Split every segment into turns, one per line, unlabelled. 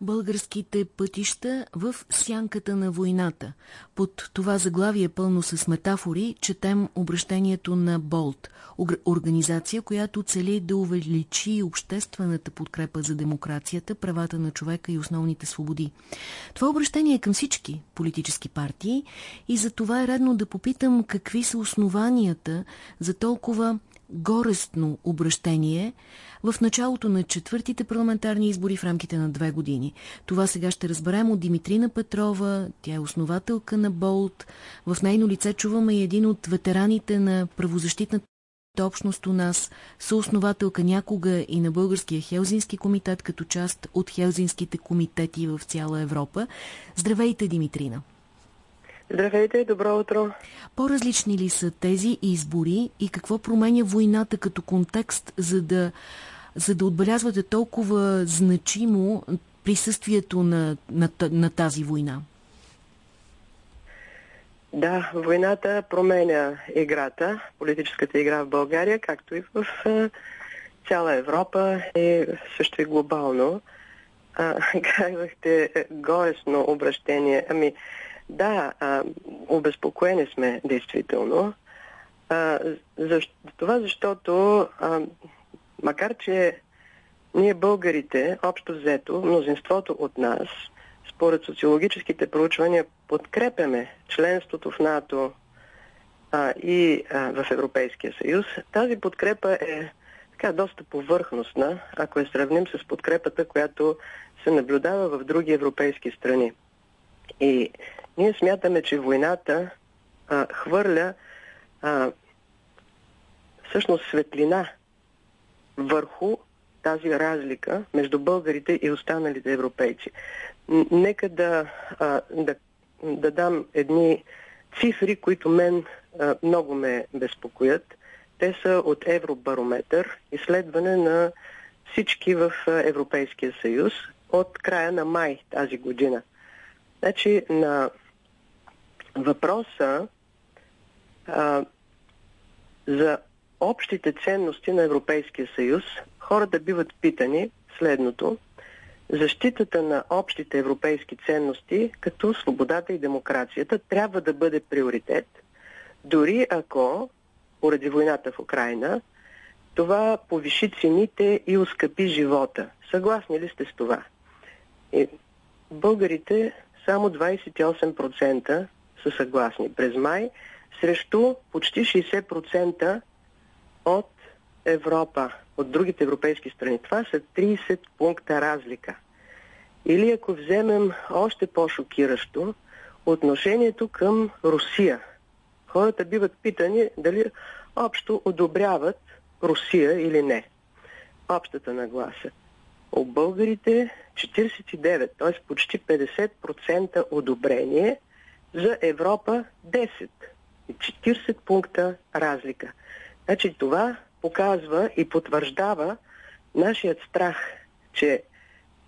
българските пътища в сянката на войната. Под това заглавие пълно с метафори четем обращението на Болт, организация, която цели да увеличи обществената подкрепа за демокрацията, правата на човека и основните свободи. Това обращение е към всички политически партии и за това е редно да попитам какви са основанията за толкова горестно обращение в началото на четвъртите парламентарни избори в рамките на две години. Това сега ще разберем от Димитрина Петрова, тя е основателка на Болт. В нейно лице чуваме и един от ветераните на правозащитната общност у нас, съоснователка някога и на Българския Хелзински комитет, като част от Хелзинските комитети в цяла Европа. Здравейте, Димитрина!
Здравейте, добро утро.
По-различни ли са тези избори и какво променя войната като контекст, за да, за да отбелязвате толкова значимо присъствието на, на, на тази война?
Да, войната променя играта, политическата игра в България, както и в цяла Европа и също и глобално. А, казахте горесно обращение. Ами, да, а, обезпокоени сме действително. А, защо, това защото, а, макар че ние българите, общо взето, мнозинството от нас, според социологическите проучвания, подкрепяме членството в НАТО а, и а, в Европейския съюз, тази подкрепа е така доста повърхностна, ако я сравним с подкрепата, която се наблюдава в други европейски страни. И ние смятаме, че войната а, хвърля а, всъщност светлина върху тази разлика между българите и останалите европейци. Нека да, а, да, да дам едни цифри, които мен а, много ме безпокоят. Те са от Евробарометър, изследване на всички в Европейския съюз от края на май тази година. Значи на въпроса а, за общите ценности на Европейския съюз, хората биват питани следното. Защитата на общите европейски ценности, като свободата и демокрацията, трябва да бъде приоритет, дори ако, поради войната в Украина, това повиши цените и ускъпи живота. Съгласни ли сте с това? И българите само 28% са съгласни през май, срещу почти 60% от Европа, от другите европейски страни. Това са 30 пункта разлика. Или ако вземем още по-шокиращо, отношението към Русия. Хората биват питани дали общо одобряват Русия или не. Общата нагласа. У българите 49, т.е. почти 50% одобрение, за Европа 10 и 40 пункта разлика. Значи това показва и потвърждава нашият страх, че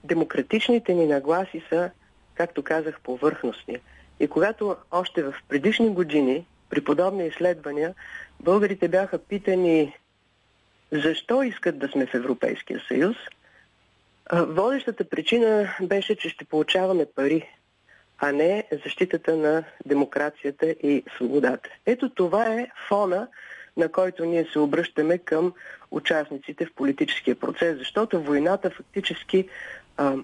демократичните ни нагласи са, както казах, повърхностни. И когато още в предишни години, при подобни изследвания, българите бяха питани защо искат да сме в Европейския съюз, водещата причина беше, че ще получаваме пари а не защитата на демокрацията и свободата. Ето това е фона, на който ние се обръщаме към участниците в политическия процес, защото войната фактически а,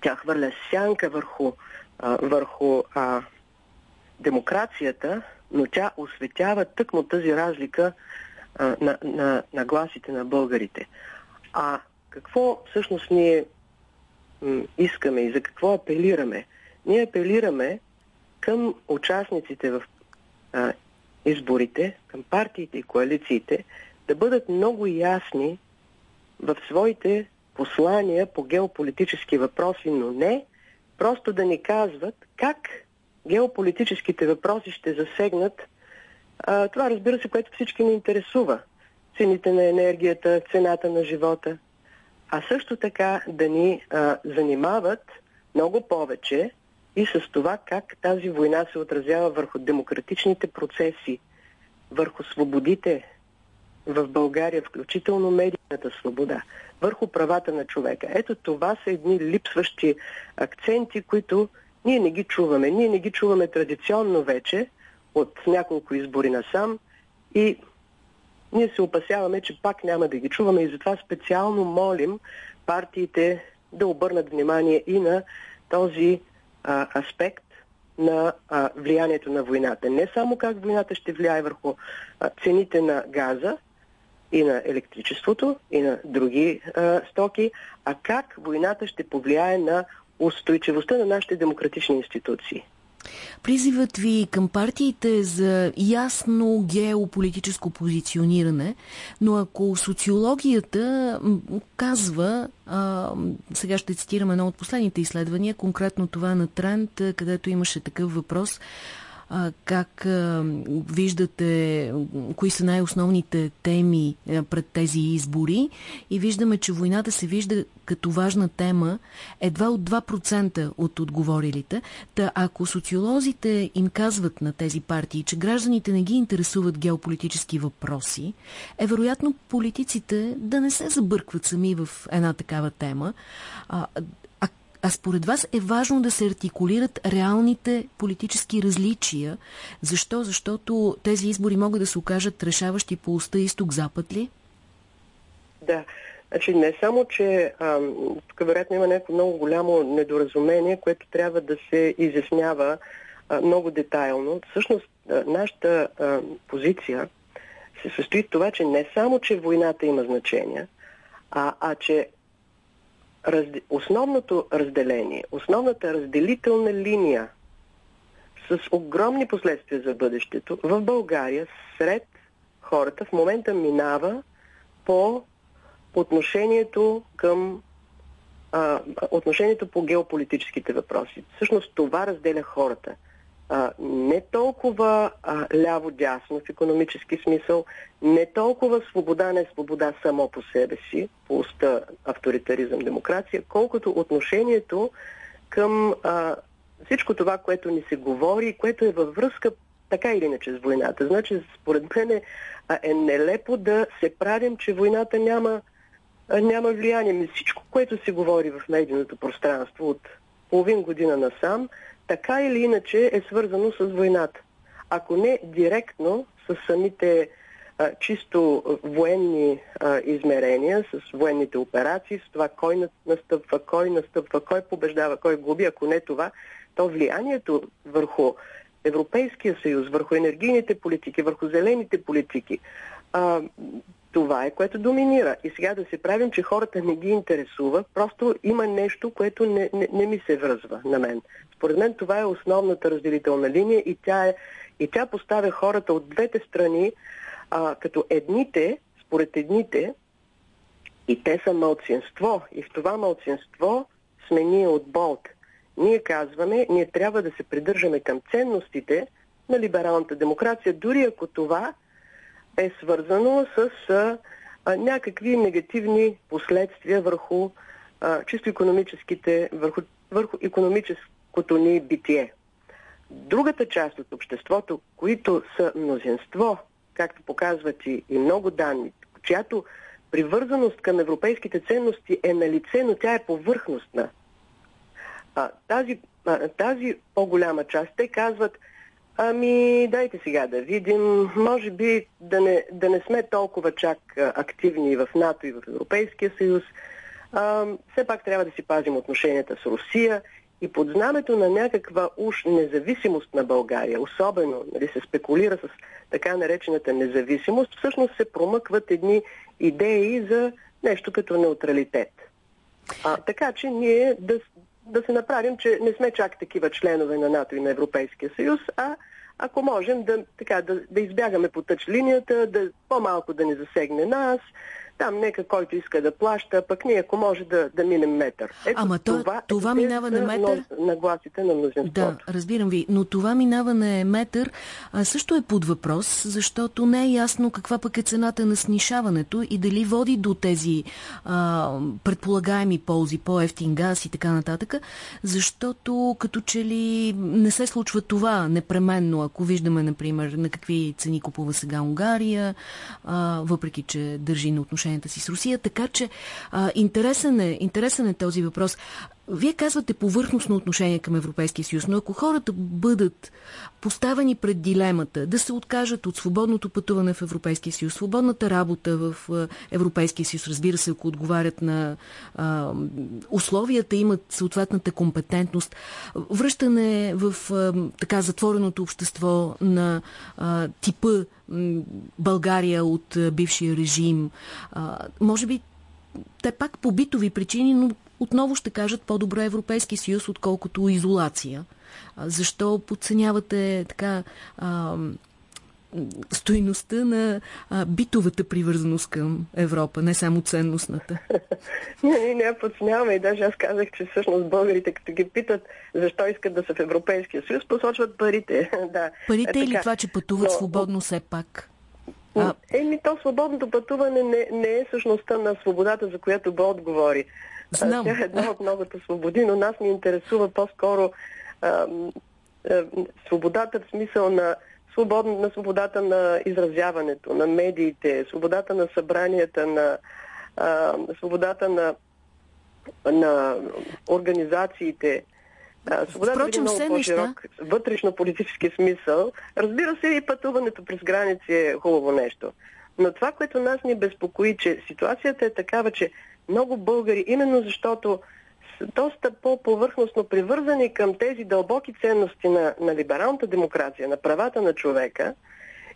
тя хвърля сянка върху, а, върху а, демокрацията, но тя осветява тъкмо тази разлика а, на, на, на гласите на българите. А какво всъщност ние искаме и за какво апелираме? Ние апелираме към участниците в а, изборите, към партиите и коалициите, да бъдат много ясни в своите послания по геополитически въпроси, но не просто да ни казват как геополитическите въпроси ще засегнат а, това, разбира се, което всички ни интересува. Цените на енергията, цената на живота. А също така да ни а, занимават много повече и с това как тази война се отразява върху демократичните процеси, върху свободите, в България, включително медийната свобода, върху правата на човека. Ето това са едни липсващи акценти, които ние не ги чуваме. Ние не ги чуваме традиционно вече от няколко избори насам и ние се опасяваме, че пак няма да ги чуваме и затова специално молим партиите да обърнат внимание и на този а, аспект на а, влиянието на войната. Не само как войната ще влияе върху а, цените на газа и на електричеството и на други а, стоки, а как войната ще повлияе на устойчивостта на нашите демократични институции.
Призивът ви към партиите за ясно геополитическо позициониране, но ако социологията казва, а, сега ще цитирам едно от последните изследвания, конкретно това на Тренд, където имаше такъв въпрос, как виждате, кои са най-основните теми пред тези избори и виждаме, че войната се вижда като важна тема едва от 2% от отговорилите. Та ако социолозите им казват на тези партии, че гражданите не ги интересуват геополитически въпроси, е вероятно политиците да не се забъркват сами в една такава тема, според вас е важно да се артикулират реалните политически различия. Защо? Защото тези избори могат да се окажат решаващи по уста изток-запад ли?
Да. Значи не само, че а, тук вероятно има някакво много голямо недоразумение, което трябва да се изяснява а, много детайлно. Всъщност, а, нашата а, позиция се състои в това, че не само, че войната има значение, а, а че разде... основното разделение, основната разделителна линия с огромни последствия за бъдещето в България сред хората в момента минава по отношението към а, отношението по геополитическите въпроси. Всъщност това разделя хората – не толкова ляво-дясно в економически смисъл, не толкова свобода, не свобода само по себе си, по уста авторитаризъм, демокрация, колкото отношението към а, всичко това, което ни се говори, което е във връзка така или иначе с войната. Значи, според мен е, е нелепо да се правим, че войната няма, няма влияние. Всичко, което се говори в медийното пространство от половин година насам, така или иначе е свързано с войната. Ако не директно с самите а, чисто военни а, измерения, с военните операции, с това кой настъпва, кой настъпва, кой побеждава, кой губи, ако не това, то влиянието върху Европейския съюз, върху енергийните политики, върху зелените политики, а, това е което доминира. И сега да се правим, че хората не ги интересува, просто има нещо, което не, не, не ми се връзва на мен. Според мен това е основната разделителна линия и тя, е, и тя поставя хората от двете страни, а, като едните, според едните, и те са мълцинство. И в това мълцинство сме ние от Болт. Ние казваме, ние трябва да се придържаме към ценностите на либералната демокрация, дори ако това е свързано с а, някакви негативни последствия върху а, чисто економическите, върху, върху економическото ни битие. Другата част от обществото, които са мнозинство, както показват и, и много данни, чиято привързаност към европейските ценности е на лице, но тя е повърхностна. А, тази, а, тази по-голяма част, те казват, Ами, дайте сега да видим. Може би да не, да не сме толкова чак активни в НАТО и в Европейския съюз. А, все пак трябва да си пазим отношенията с Русия и под знамето на някаква уж независимост на България, особено нали, се спекулира с така наречената независимост, всъщност се промъкват едни идеи за нещо като неутралитет. А, така че ние да, да се направим, че не сме чак такива членове на НАТО и на Европейския съюз, а ако можем да, така, да, да избягаме по тъч линията, да по-малко да ни засегне нас, там нека който иска да плаща, пък ние ако може да, да минем метър.
Ето, Ама то, това, това минава на метър?
На гласите на мнозинството.
Да, разбирам ви. Но това минава на метър а, също е под въпрос, защото не е ясно каква пък е цената на снишаването и дали води до тези а, предполагаеми ползи, по-ефтин газ и така нататък, защото като че ли не се случва това непременно, ако виждаме, например, на какви цени купува сега Унгария, а, въпреки че държи на отношение отношенията си с Русия, така че а, интересен, е, интересен е този въпрос. Вие казвате повърхностно отношение към Европейския съюз, но ако хората бъдат поставени пред дилемата да се откажат от свободното пътуване в Европейския съюз, свободната работа в Европейския съюз, разбира се, ако отговарят на а, условията, имат съответната компетентност, връщане в а, така затвореното общество на а, типа България от бившия режим, а, може би те пак по битови причини, но отново ще кажат по-добре Европейски съюз, отколкото изолация. Защо подценявате така а, стоиността на а, битовата привързаност към Европа, не само ценностната?
не, не, не подценяваме и даже аз казах, че всъщност българите, като ги питат защо искат да са в Европейския съюз, посочват парите. да,
парите е, или това, че пътуват Но, свободно все пак?
А... Еми, то свободното пътуване не, не е същността на свободата, за която Бог говори.
Знам.
Тя е една от многото свободи, но нас ни интересува по-скоро свободата в смисъл на, свободна, на свободата на изразяването, на медиите, свободата на събранията, на а, свободата на, на организациите.
Свободата Впрочем, е много по-широк
вътрешно-политически смисъл. Разбира се, и пътуването през граници е хубаво нещо. Но това, което нас ни безпокои, че ситуацията е такава, че много българи, именно защото са доста по-повърхностно привързани към тези дълбоки ценности на, на либералната демокрация, на правата на човека,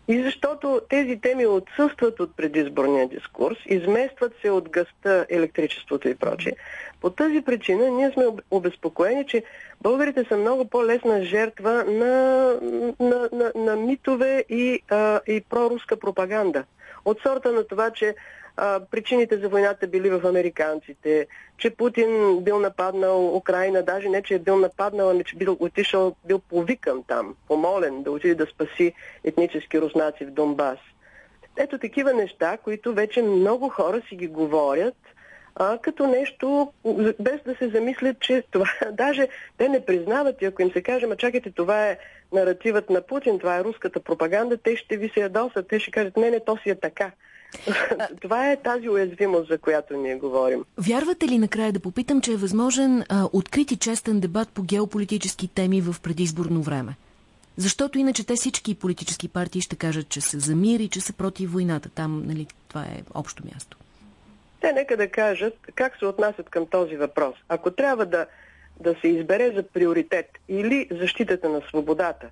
и защото тези теми отсъстват от предизборния дискурс, изместват се от гъста, електричеството и прочее. По тази причина ние сме обезпокоени, че българите са много по-лесна жертва на, на, на, на митове и, а, и проруска пропаганда. От сорта на това, че а, причините за войната били в американците, че Путин бил нападнал Украина, даже не, че е бил нападнал, ами че бил отишъл, бил повикан там, помолен да отиде да спаси етнически руснаци в Донбас. Ето такива неща, които вече много хора си ги говорят, а, като нещо, без да се замислят, че това, даже те не признават и ако им се каже, ма чакайте, това е наративът на Путин, това е руската пропаганда, те ще ви се ядосат, те ще кажат, не, не, то си е така. Това е тази уязвимост, за която ние говорим.
Вярвате ли накрая да попитам, че е възможен а, открит и честен дебат по геополитически теми в предизборно време? Защото иначе те всички политически партии ще кажат, че са за мир и че са против войната. Там, нали, това е общо място.
Те нека да кажат как се отнасят към този въпрос. Ако трябва да, да се избере за приоритет или защитата на свободата,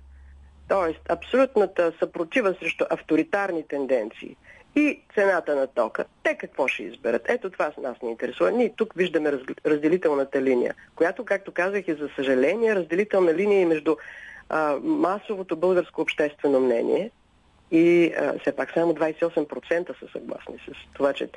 т.е. абсолютната съпротива срещу авторитарни тенденции – и цената на тока. Те какво ще изберат? Ето това с нас ни интересува. Ние тук виждаме разделителната линия, която, както казах, е за съжаление разделителна линия и между а, масовото българско обществено мнение и а, все пак само 28% са съгласни с това, че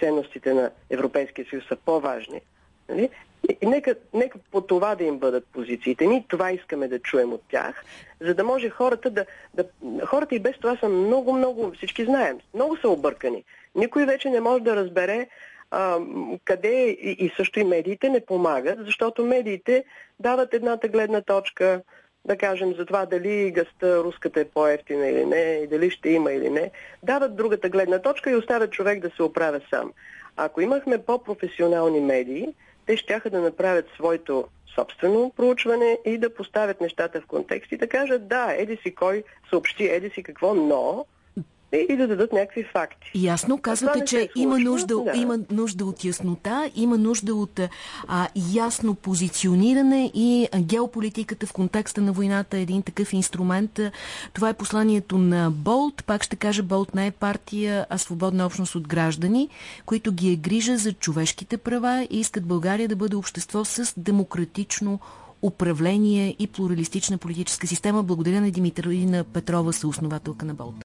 ценностите на Европейския съюз са по-важни. Нали? Нека, нека по това да им бъдат позициите ни, това искаме да чуем от тях, за да може хората да, да... Хората и без това са много, много, всички знаем, много са объркани. Никой вече не може да разбере а, къде и, и също и медиите не помагат, защото медиите дават едната гледна точка, да кажем, за това дали гъста руската е по-ефтина или не, и дали ще има или не, дават другата гледна точка и оставят човек да се оправя сам. Ако имахме по-професионални медии, те ще да направят своето собствено проучване и да поставят нещата в контекст и да кажат да, еди си кой съобщи, еди си какво, но и да дадат някакви факти.
Ясно, казвате, че има нужда, да. има нужда от яснота, има нужда от а, ясно позициониране и геополитиката в контекста на войната е един такъв инструмент. Това е посланието на Болт. Пак ще кажа, Болт не е партия, а свободна общност от граждани, които ги е грижа за човешките права и искат България да бъде общество с демократично управление и плуралистична политическа система. Благодаря на Димитър и на Петрова, съоснователка на Болт.